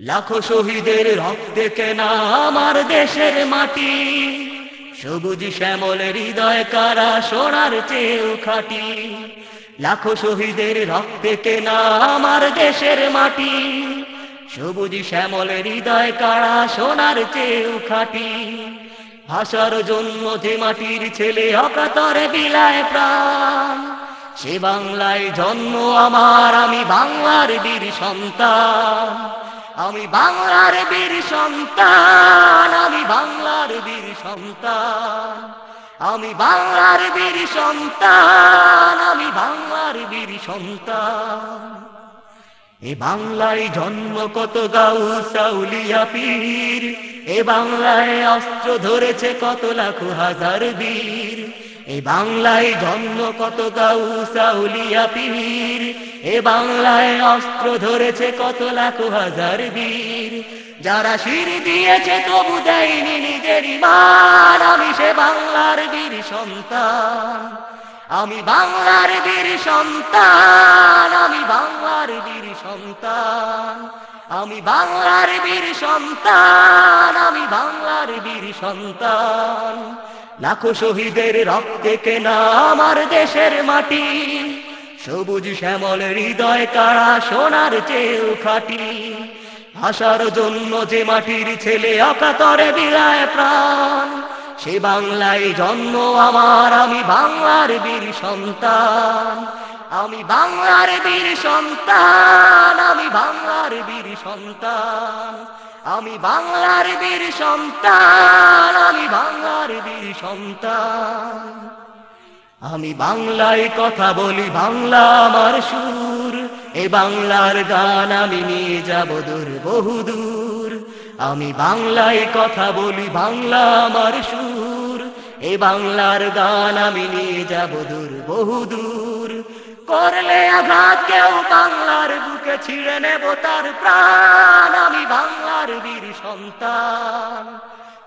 লাখো শহীদের রক্তে কেনা আমার দেশের মাটি। সবুজ শ্যামল হৃদয় কারা সোনার চেয়েও খাটি। লাখো শহীদের রক্তে কেনা আমার দেশের মাটি। সবুজ শ্যামল হৃদয় কারা সোনার চেয়েও খাটি। ভাষার জন্য যে মাটির ছেলে অকাতরে বিলায় প্রাণ। সে বাংলায় জন্ম আমার, আমি বাংলার বীর সন্তান। আমি বাংলার বীর সন্তান, আমি বাংলার বীর সন্তান, আমি বাংলার বীর সন্তান, আমি বাংলার বীর সন্তান। এ বাংলায় জন্ম কত গাউ সাউলিয়া পীর, এ বাংলায় অস্ত্র ধরেছে কত লাখ হাজার বীর এ বাংলায় জন্ম কত গাউ সাউলিয়া পীর। এ বাংলায় অস্ত্র ধরেছে কত লাখ হাজার বীর। যারা শির দিয়েছে তবু দেয়নি নিজের মান আমি সে বাংলার বীর সন্তান। আমি বাংলার বীর সন্তান। আমি বাংলার বীর সন্তান। আমি বাংলার বীর সন্তান। আমি বাংলার বীর সন্তান। লাখো শহীদের রক্তে কেনা আমার দেশের মাটি। সবুজ শ্যামল হৃদয় কারা সোনার চেয়েও খাটি। ভাষার জন্য যে মাটির ছেলে অকাতরে বিলায় প্রাণ। সে বাংলায় জন্ম আমার, আমি বাংলার বীর সন্তান। আমি বাংলার বীর সন্তান, আমি বাংলার বীর সন্তান। আমি বাংলার বীর সন্তান, আমি বাংলার বীর সন্তান। আমি বাংলায় কথা বলি, বাংলা আমার সুর। এ বাংলার গান আমি নিয়ে যাব দূর বহুদূর আমি বাংলায় কথা বলি, বাংলা আমার সুর। এ বাংলার গান আমি নিয়ে যাব দূর বহুদূর করলে আঘাত কেউ বাংলার বুকে ছিঁড়ে নেব তার প্রাণ। আমি বাংলার বীর সন্তান।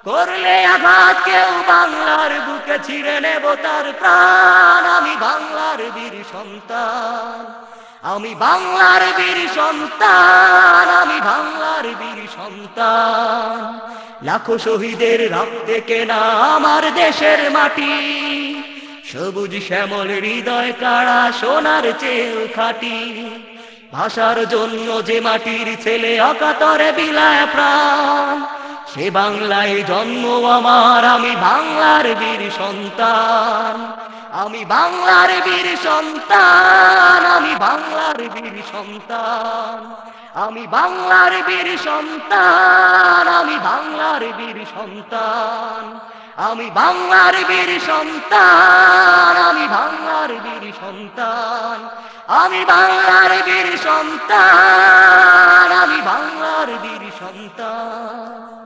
করলে আঘাত কেউ বাংলার বুকে ছিঁড়ে নেব তার প্রাণ। আমি বাংলার বীর সন্তান। আমি বাংলার বীর সন্তান। আমি বাংলার বীর সন্তান। লাখো শহীদের রক্তে কেনা আমার দেশের মাটি। সবুজ শ্যামল হৃদয় কাড়া সোনার চেয়েও খাটি। ভাষার জন্য যে মাটির ছেলে অকাতরে বিলায় প্রাণ। সে বাংলায় জন্ম আমার, আমি বাংলার বীর সন্তান। আমি বাংলার বীর সন্তান, আমি বাংলার বীর সন্তান। আমি বাংলার বীর সন্তান, আমি বাংলার বীর সন্তান। আমি বাংলার বীর সন্তান, আমি বাংলার বীর সন্তান, আমি বাংলার বীর সন্তান, আমি বাংলার বীর সন্তান।